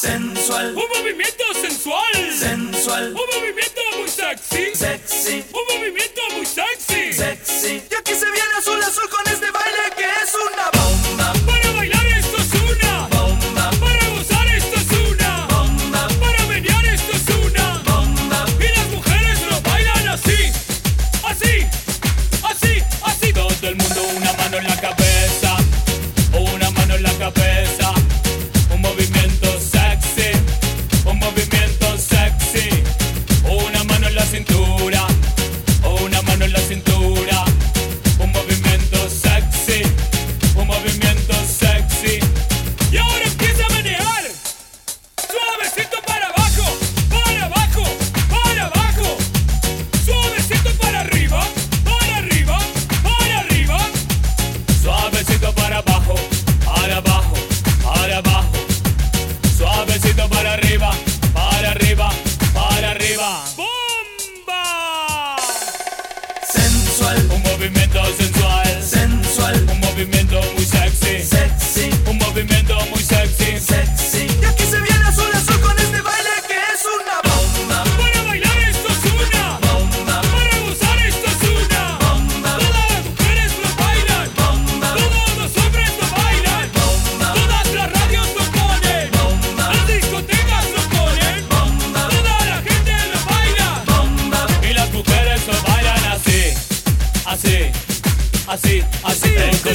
sensual, un movimiento sensual, sensual, un movimiento muy sexy, sexy, un movimiento muy sexy. sexy. Y aquí se viene azul azul con este baile que es una bomba, Para bailar esto es una, bomba, para gozar esto es una, bomba, para menear esto es una. bomba. Y las mujeres lo bailan así, así, así, así. Todo el mundo una mano en la cabeza, una mano en la cabeza. así, así, así. así